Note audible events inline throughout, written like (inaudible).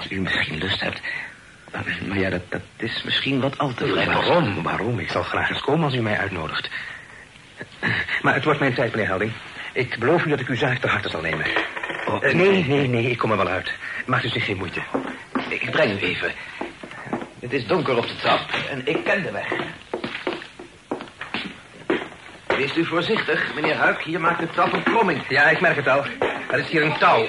Als u misschien lust hebt. Maar, maar ja, dat, dat is misschien wat al te vrij. Waarom? Waarom? Ik zal graag eens komen als u mij uitnodigt. Maar het wordt mijn tijd, meneer Helding. Ik beloof u dat ik uw zaak ter harte zal nemen. Oh, Eh, nee, nee, nee, ik kom er wel uit. Maakt u zich geen moeite. Ik breng u even. Het is donker op de trap en ik ken de weg. Wees u voorzichtig, meneer Huik. Hier maakt de trap een klomming. Ja, ik merk het al. Er is hier een touw.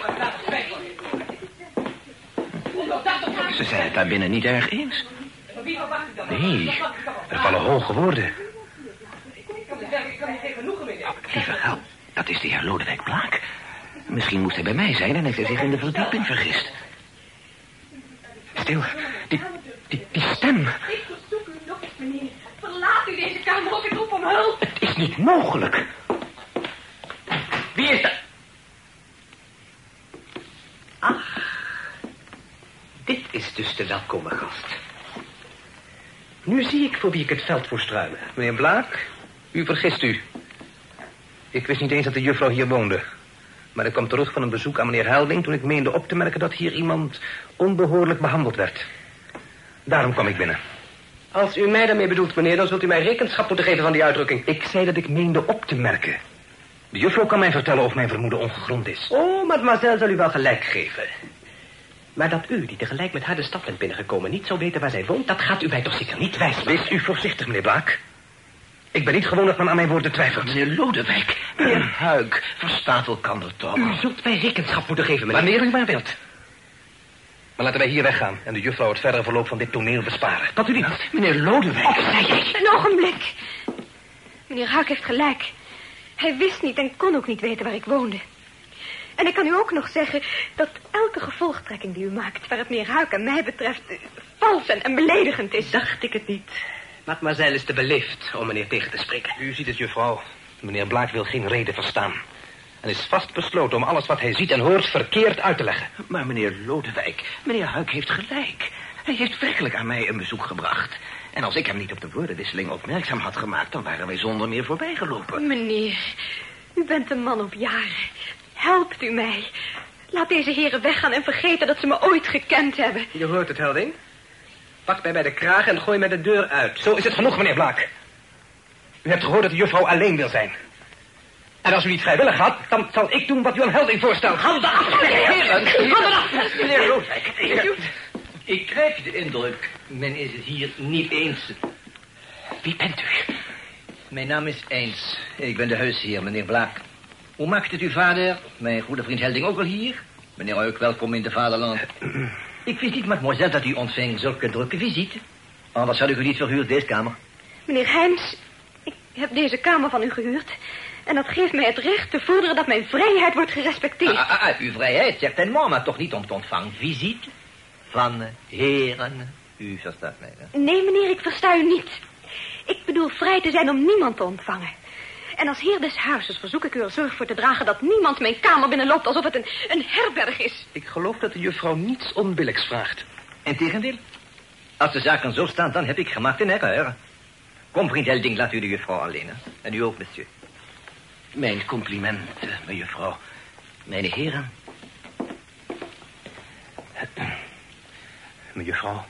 Ze zijn het daar binnen niet erg eens. Nee, er vallen hoge woorden. Lieve hel, dat is de heer Lodewijk Blaak. Misschien moest hij bij mij zijn en heeft hij zich in de verdieping vergist. Stil, die, die, die stem. Ik verzoek u nog eens, meneer. Verlaat u deze kamer of ik roep om hulp. Het is niet mogelijk. Wie is dat? Dus de welkome gast. Nu zie ik voor wie ik het veld voor. Meneer Blaak, u vergist u. Ik wist niet eens dat de juffrouw hier woonde. Maar ik kwam terug van een bezoek aan meneer Helding... toen ik meende op te merken dat hier iemand onbehoorlijk behandeld werd. Daarom kwam ik binnen. Als u mij daarmee bedoelt, meneer, dan zult u mij rekenschap moeten geven van die uitdrukking. Ik zei dat ik meende op te merken. De juffrouw kan mij vertellen of mijn vermoeden ongegrond is. Oh, mademoiselle zal u wel gelijk geven. Maar dat u, die tegelijk met haar de stad bent binnengekomen, niet zou weten waar zij woont, dat gaat u mij toch zeker niet wijs Wees u voorzichtig, meneer Blaak. Ik ben niet gewoon dat men aan mijn woorden twijfelt. Meneer Lodewijk, meneer Huik, verstaat elkander toch. U zult mij rekenschap moeten geven, meneer. Wanneer u maar wilt. Maar laten wij hier weggaan en de juffrouw het verdere verloop van dit toneel besparen. Dat u niet. Meneer Lodewijk. Een ogenblik. Meneer Huik heeft gelijk. Hij wist niet en kon ook niet weten waar ik woonde. En ik kan u ook nog zeggen dat elke gevolgtrekking die u maakt... waar het meneer Huik en mij betreft... vals en, en beledigend is. Dacht ik het niet. Mademoiselle is te beleefd om meneer tegen te spreken. U ziet het, juffrouw. Meneer Blaak wil geen reden verstaan. En is vast besloten om alles wat hij ziet en hoort verkeerd uit te leggen. Maar meneer Lodewijk, meneer Huik heeft gelijk. Hij heeft werkelijk aan mij een bezoek gebracht. En als ik hem niet op de woordenwisseling opmerkzaam had gemaakt... dan waren wij zonder meer voorbijgelopen. Meneer, u bent een man op jaren. Helpt u mij. Laat deze heren weggaan en vergeten dat ze me ooit gekend hebben. Je hoort het, Helding. Pak mij bij de kraag en gooi mij de deur uit. Zo is het genoeg, meneer Blaak. U hebt gehoord dat de juffrouw alleen wil zijn. En als u niet vrijwillig gaat, dan zal ik doen wat u aan Helding voorstelt. Handen af, heren! Handen af! Meneer Lodewijk, Ik krijg de indruk, men is het hier niet eens. Wie bent u? Mijn naam is Eens. Ik ben de huisheer, meneer Blaak. Hoe maakt het uw vader? Mijn goede vriend Helding ook al hier? Meneer Ruik, welkom in de vaderland. (clears throat) Ik wist niet, mademoiselle, dat u ontving zulke drukke visite. Anders had ik u niet verhuurd, deze kamer. Meneer Heims, ik heb deze kamer van u gehuurd. En dat geeft mij het recht te vorderen dat mijn vrijheid wordt gerespecteerd. Ah, ah, ah, uw vrijheid, certainement, maar toch niet om te ontvangen visite van heren. U verstaat mij, hè? Nee, meneer, ik versta u niet. Ik bedoel vrij te zijn om niemand te ontvangen. En als heer des huizes verzoek ik u er zorg voor te dragen... dat niemand mijn kamer binnenloopt alsof het een, een herberg is. Ik geloof dat de juffrouw niets onbillijks vraagt. Integendeel. Als de zaken zo staan, dan heb ik gemaakt een erreur. Kom, vriend Helding, laat u de juffrouw alleen. Hè? En u ook, monsieur. Mijn complimenten, mevrouw. Mijn heren. (clears throat) Mejuffrouw,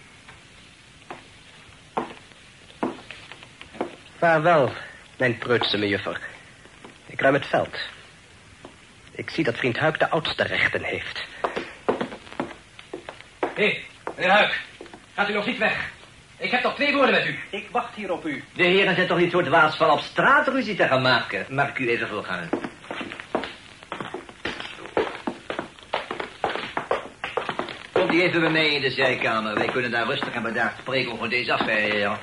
Vaarwel, mijn preutse mejuffer. Ik ruim het veld. Ik zie dat vriend Huik de oudste rechten heeft. Hé, meneer Huik. Gaat u nog niet weg. Ik heb nog twee woorden met u. Ik wacht hier op u. De heren zijn toch niet zo dwaas van op straat ruzie te gaan maken? Mag ik u even voorgaan? Komt u even bij mij in de zijkamer. Wij kunnen daar rustig en bedaard spreken over deze affaire. Zo.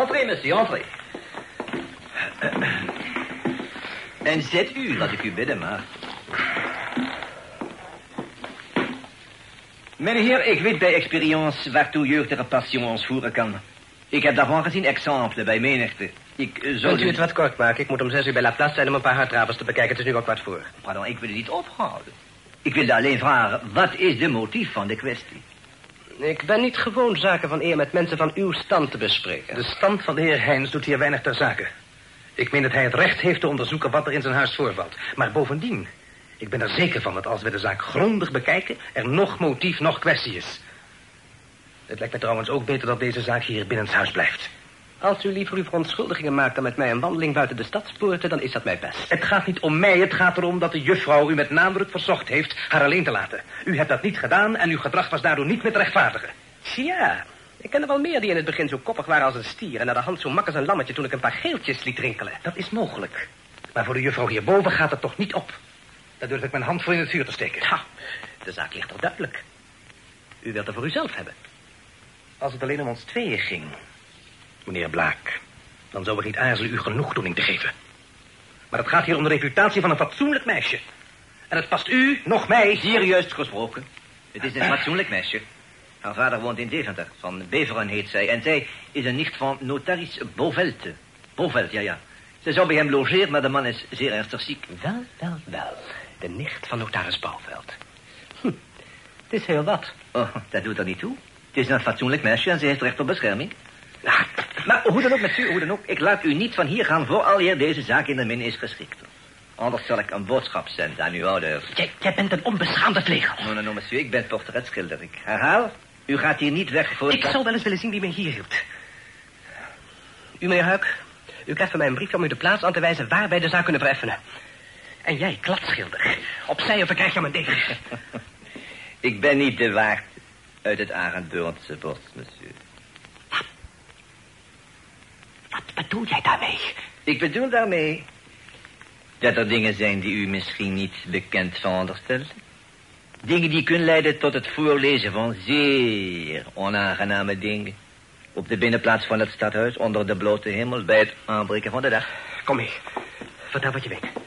Entrez, monsieur, entrez. En zet u, laat ik u bidden, maar. Meneer, ik weet bij experience waartoe jeugdige passion ons voeren kan. Ik heb daarvan gezien exemples bij menigte. Ik eh, zou... U het wat kort maken? Ik moet om zes uur bij La Place zijn om een paar hardravers te bekijken. Het is nu al kwart voor. Pardon, ik wil het niet ophouden. Ik wilde alleen vragen, wat is de motief van de kwestie? Ik ben niet gewoon zaken van eer met mensen van uw stand te bespreken. de stand van de heer Heijns doet hier weinig ter zake. Ik meen dat hij het recht heeft te onderzoeken wat er in zijn huis voorvalt. Maar bovendien, Ik ben er zeker van dat als we de zaak grondig bekijken... er nog motief, nog kwestie is. Het lijkt me trouwens ook beter dat deze zaak hier binnen het huis blijft. Als u liever uw verontschuldigingen maakt dan met mij een wandeling buiten de stadspoorten, dan is dat mij best. Het gaat niet om mij, het gaat erom dat de juffrouw u met nadruk verzocht heeft haar alleen te laten. U hebt dat niet gedaan en uw gedrag was daardoor niet meer te rechtvaardigen. Ja, ik ken er wel meer die in het begin zo koppig waren als een stier... en naar de hand zo mak als een lammetje toen ik een paar geeltjes liet rinkelen. Dat is mogelijk. Maar voor de juffrouw hierboven gaat het toch niet op. Daar durf ik mijn hand voor in het vuur te steken. Ja, de zaak ligt toch duidelijk. U wilt er voor uzelf hebben. Als het alleen om ons tweeën ging, meneer Blaak... dan zou ik niet aarzelen u genoegdoening te geven. Maar het gaat hier om de reputatie van een fatsoenlijk meisje. En het past u, nog mij... Juist gesproken. Het is een fatsoenlijk meisje. Haar vader woont in Deventer. Van Beveren heet zij. En zij is een nicht van notaris Bovelt. Bovelt, ja, ja. Ze zou bij hem logeren, maar de man is zeer ernstig ziek. Wel, wel, wel. De nicht van notaris Bouwveld. Hm, het is heel wat. Oh, dat doet er niet toe. Het is een fatsoenlijk meisje en ze heeft recht op bescherming. Hoe dan ook u, hoe dan ook. Ik laat u niet van hier gaan voor al hier deze zaak in de min is geschikt. Anders zal ik een boodschap zenden aan uw ouders. Jij, jij bent een onbeschaamde vlegel. Non, non, non, monsieur, ik ben portretschilder. Ik herhaal, u gaat hier niet weg voor... Ik zou wel eens willen zien wie mij hier hield. U, meneer Huik, u krijgt van mij een briefje om u de plaats aan te wijzen waar wij de zaak kunnen vereffenen. En jij, kladschilder, opzij of ik krijg je mijn degen. ik ben niet de waard uit het Arendburgse bos, monsieur. Wat bedoel jij daarmee? Ik bedoel daarmee dat er dingen zijn die u misschien niet bekend veronderstelt. Dingen die kunnen leiden tot het voorlezen van zeer onaangename dingen. Op de binnenplaats van het stadhuis, onder de blote hemel, bij het aanbreken van de dag. Kom mee, vertel wat je weet.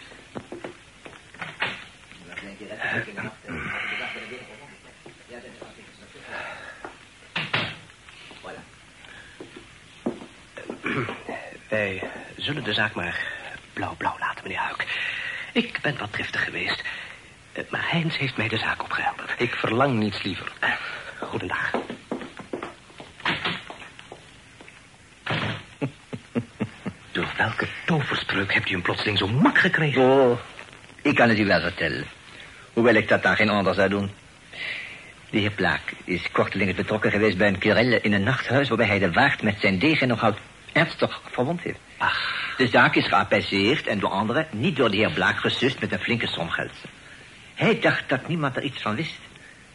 Wij zullen de zaak maar blauw-blauw laten, meneer Huik. Ik ben wat driftig geweest. Eh, Maar Heinz heeft mij de zaak opgehelderd. Ik verlang niets liever. Eh, Goedendag. (laughs) Door welke toverspreuk hebt u hem plotseling zo mak gekregen? Oh, ik kan het u wel vertellen. Hoewel ik dat dan geen ander zou doen. De heer Plaak is kortelings betrokken geweest bij een querelle in een nachthuis... waarbij hij de waard met zijn degen nogal ernstig verwond heeft. Ach, De zaak is geappaiseerd en door anderen niet door de heer Blaak gesust met een flinke som geld. Hij dacht dat niemand er iets van wist.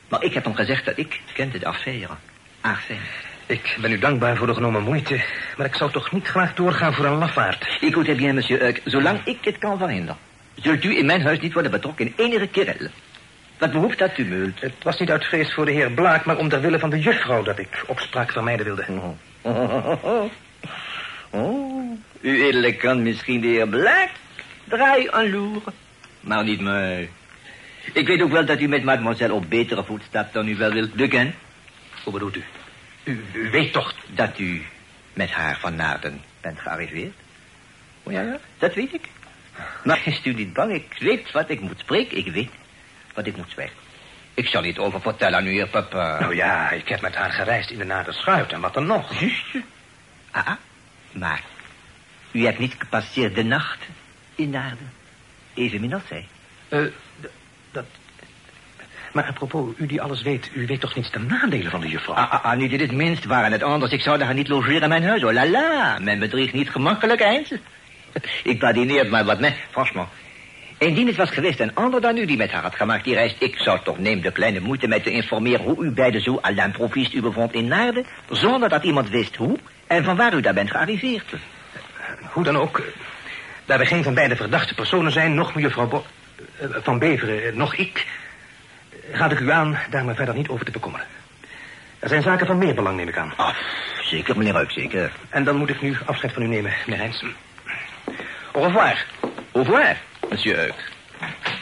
Maar ik heb hem gezegd dat ik kende de affaire. Enfin. Ik ben u dankbaar voor de genomen moeite... maar ik zou toch niet graag doorgaan voor een lafaard. Écoutez bien, monsieur Uik. Zolang ik het kan verhinderen... zult u in mijn huis niet worden betrokken in enige querelle. Wat behoeft dat tumult? Het was niet uit vrees voor de heer Blaak... maar om ter wille van de juffrouw dat ik opspraak vermijden wilde. Oh, oh, uw edele kan misschien de heer Black draai aanloeren. Maar niet mij. Ik weet ook wel dat u met mademoiselle op betere voet staat dan u wel wilt lukken. Hoe bedoelt u? U, u weet toch... Dat u met haar van Naarden bent gearriveerd. Oh ja, ja, dat weet ik. Maar is u niet bang? Ik weet wat ik moet spreken. Ik weet wat ik moet zwijgen. Ik zal niet over vertellen aan uw heer papa. Nou ja, ik heb met haar gereisd in de Naderschuit en wat dan nog. Ah, ah, maar u hebt niet gepasseerd de nacht in Naarden. Evenmin als zij. Eh, d- dat... Maar apropos, u die alles weet, u weet toch niet de nadelen van de juffrouw? Ah, ah, ah, niet in het minst waren het anders. Ik zou haar niet logeren in mijn huis. Oh la la, men bedriegt niet gemakkelijk, eens. (laughs) Ik badineer maar wat mij, franchement. Indien het was geweest een ander dan u die met haar had gemaakt die reis... ik zou toch neem de kleine moeite mij te informeren... hoe u beiden zo à l'improviste u bevond in Naarden... zonder dat iemand wist hoe en van waar u daar bent gearriveerd. Hoe dan ook, daar we geen van beide verdachte personen zijn... nog mevrouw Bo eh, van Beveren, eh, nog ik... raad ik u aan daar me verder niet over te bekommeren. Er zijn zaken van meer belang, neem ik aan. Zeker, meneer Ruik, zeker. En dan moet ik nu afscheid van u nemen, meneer. Au revoir. Au revoir, monsieur Euk.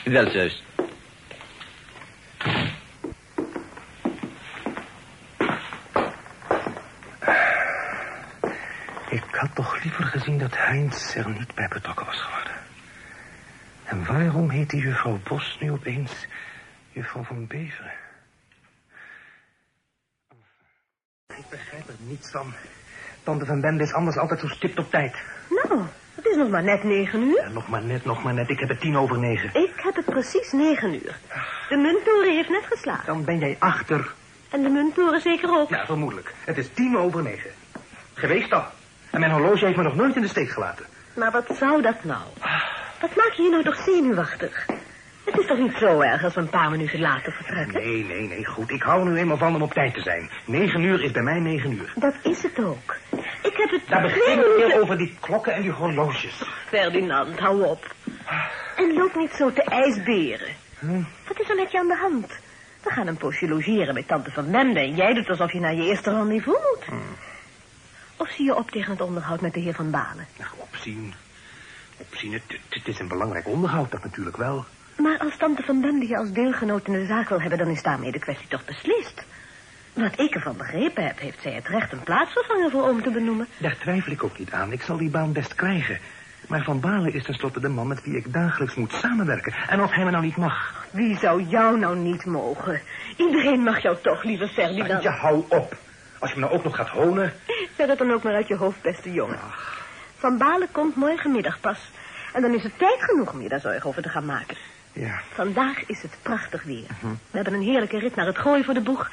Wel, zus. Ik had toch liever gezien dat Heinz er niet bij betrokken was geworden. En waarom heet die juffrouw Bos nu opeens juffrouw van Beveren? Ik begrijp er niets van. Tante van Bende is anders altijd zo stipt op tijd. Nou, Het is nog maar net negen uur. Ja, nog maar net, nog maar net. Ik heb het tien over negen. Ik heb het precies negen uur. De munttoren heeft net geslagen. Dan ben jij achter. En de munttoren zeker ook. Ja, vermoedelijk. Het is tien over negen. Geweest al. En mijn horloge heeft me nog nooit in de steek gelaten. Maar wat zou dat nou? Wat maak je je nou toch zenuwachtig? Het is toch niet zo erg als we een paar minuten later vertrekken? Nee, nee, nee, goed. Ik hou er nu eenmaal van om op tijd te zijn. Negen uur is bij mij negen uur. Dat is het ook. Ik heb het Daar begin ik weer over die klokken en die horloges. Ferdinand, hou op. En loop niet zo te ijsberen. Wat is er met je aan de hand? We gaan een poosje logeren bij tante van Mende... en jij doet alsof je naar je eerste rendezvous moet. Zie je op tegen het onderhoud met de heer Van Balen? Nou, opzien. Opzien, het, het, is een belangrijk onderhoud, dat natuurlijk wel. Maar als tante van Bende je als deelgenoot in de zaak wil hebben... dan is daarmee de kwestie toch beslist. Wat ik ervan begrepen heb, heeft zij het recht een plaatsvervanger voor oom te benoemen. Daar twijfel ik ook niet aan. Ik zal die baan best krijgen. Maar Van Balen is tenslotte de man met wie ik dagelijks moet samenwerken. En als hij me nou niet mag... Wie zou jou nou niet mogen? Iedereen mag jou toch, lieve Ferdinand. Santje, hou op. Als je me nou ook nog gaat honen... Zet het dan ook maar uit je hoofd, beste jongen. Van Balen komt morgenmiddag pas. En dan is het tijd genoeg om je daar zorgen over te gaan maken. Ja, Vandaag is het prachtig weer. We hebben een heerlijke rit naar het gooien voor de boeg.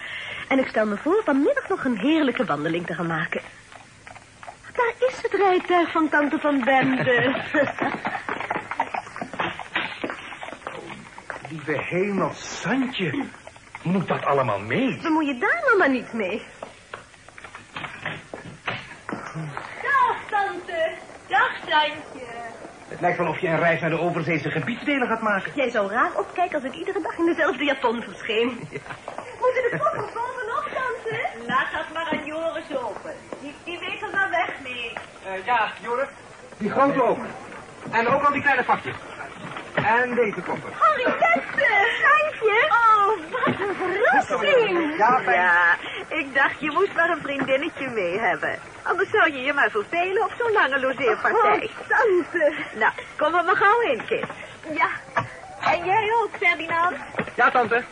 En ik stel me voor vanmiddag nog een heerlijke wandeling te gaan maken. Daar is het rijtuig van tante van Bende. (laughs) lieve hemel, Santje. Moet dat allemaal mee? Bemoei je daar nou maar niet mee. Dag, tante. Het lijkt wel of je een reis naar de overzeese gebiedsdelen gaat maken. Jij zou raar opkijken als ik iedere dag in dezelfde japon verscheen. (laughs) Moeten de poppen bovenop, tante? Laat dat maar aan Joris open. Die, die weet er maar weg mee. ja, Joris. Die grote ook. En ook al die kleine vakjes. En deze koffer. Henriette, Santje. Oh, wat een verrassing. Ja. Ja, ik dacht je moest maar een vriendinnetje mee hebben. Anders zou je je maar vervelen op zo'n lange logeerpartij. Oh, tante. Nou, kom er maar gauw in, kind. Ja, en jij ook, Ferdinand. Ja, tante.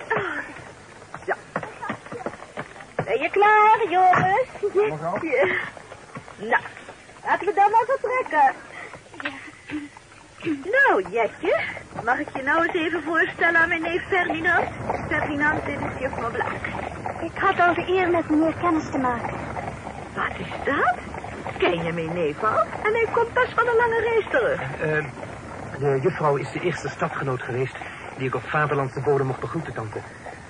Ben je klaar, Joris? Mevrouw? Ja. Nou, laten we dan maar vertrekken. Nou, Jetje, mag ik je nou eens even voorstellen aan mijn neef Ferdinand? Ferdinand, dit is juffrouw Blaak. Ik had al de eer met meneer kennis te maken. Wat is dat? Ken je mijn neef al? En hij komt pas van een lange reis terug. Eh, de juffrouw is de eerste stadgenoot geweest... die ik op vaderlandse bodem mocht begroeten, tante.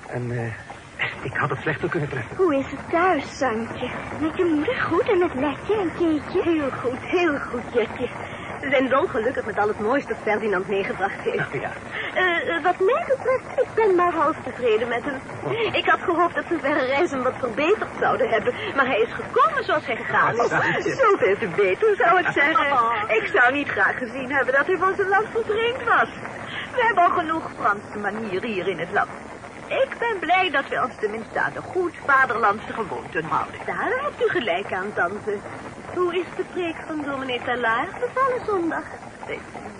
En eh, (laughs) ik had het slechter kunnen treffen. Hoe is het thuis, Santje? Met je moeder goed en met Letje en Keetje? Heel goed, heel goed, Jetje. Ze zijn dolgelukkig met al het mooiste dat Ferdinand meegebracht heeft. Ja. Eh, eh, wat mij betreft, ik ben maar half tevreden met hem. Ik had gehoopt dat zijn verre reizen wat verbeterd zouden hebben. Maar hij is gekomen zoals hij gegaan is. Zoveel te beter, zou ik zeggen. Ik zou niet graag gezien hebben dat hij van zijn land verdrinkt was. We hebben al genoeg Franse manieren hier in het land. Ik ben blij dat we ons tenminste aan de goed vaderlandse gewoonten houden. Daar hebt u gelijk aan, tante. Hoe is de preek van dominee Talaar bevallen zondag?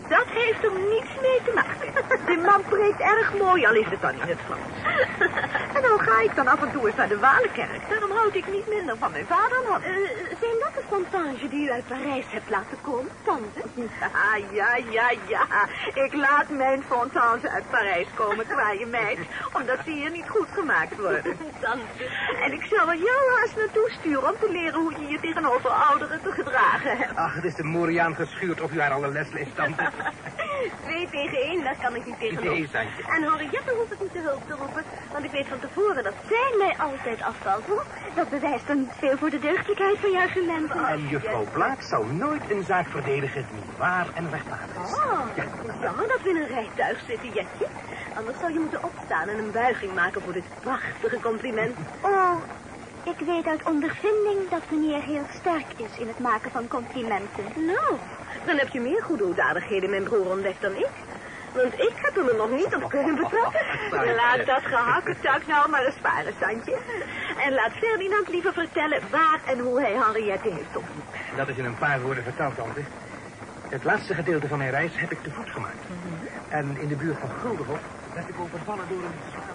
Dat heeft er niets mee te maken. De man preekt erg mooi, al is het dan in het Frans. En dan ga ik dan af en toe eens naar de Walenkerk. Daarom houd ik niet minder van mijn vaderland. Eh, zijn dat de fontange die u uit Parijs hebt laten komen, tante? Ja, ja, ja, ja. Ik laat mijn fontange uit Parijs komen, kwaaie meid. Omdat die hier niet goed gemaakt worden. Tante. En ik zal er jou haast naartoe sturen om te leren hoe je je tegenover ouderen te gedragen hebt. Ach, het is de Moriaan geschuurd of u haar alle les leest, (laughs) tante. Twee tegen één, daar kan ik niet tegenop. Nee, Santje. En Henriette hoeft het niet te hulp te roepen, want ik weet van tevoren dat zij mij altijd afvalt. Hoor. Dat bewijst dan niet veel voor de deugdelijkheid van jouw gelemten. En juffrouw Blaak zou nooit een zaak verdedigen die waar en rechtvaardig is. Oh, is jammer dat we in een rijtuig zitten, Jetje. Anders zou je moeten opstaan en een buiging maken voor dit prachtige compliment. Oh, ik weet uit ondervinding dat meneer heel sterk is in het maken van complimenten. Nou, dan heb je meer goede hoedanigheden mijn broer ontdekt dan ik. Want ik heb hem er nog niet op kunnen (laughs) betrappen. Laat dat gehakketak nou maar eens varen, Santje. En laat Ferdinand liever vertellen waar en hoe hij Henriette heeft ontmoet. Dat is in een paar woorden verteld, tante. Het laatste gedeelte van mijn reis heb ik te voet gemaakt. En in de buurt van Guldenhof werd ik overvallen door een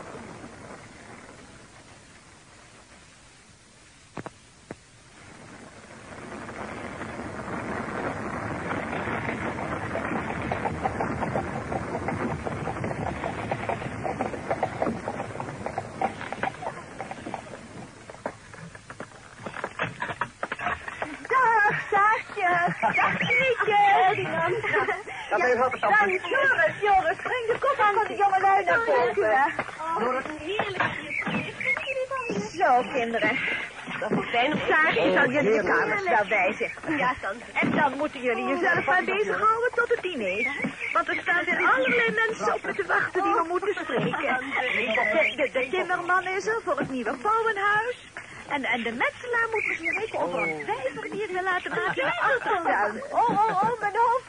Nou, Joris, Joris, breng de koffer van de jongelui naar boven. Heerlijk Zo, kinderen. Dat op zaken. Ik zal jullie de kamers wel wijzen. Ja, tante. En dan moeten jullie jezelf maar bezighouden tot het diner. Want er staan weer allerlei mensen op me te wachten die we moeten spreken. De, de, de timmerman is er voor het nieuwe vouwenhuis. En, en de metselaar moet bespreken over een vijver die het wil laten maken. Oh, oh, oh, mijn hoofd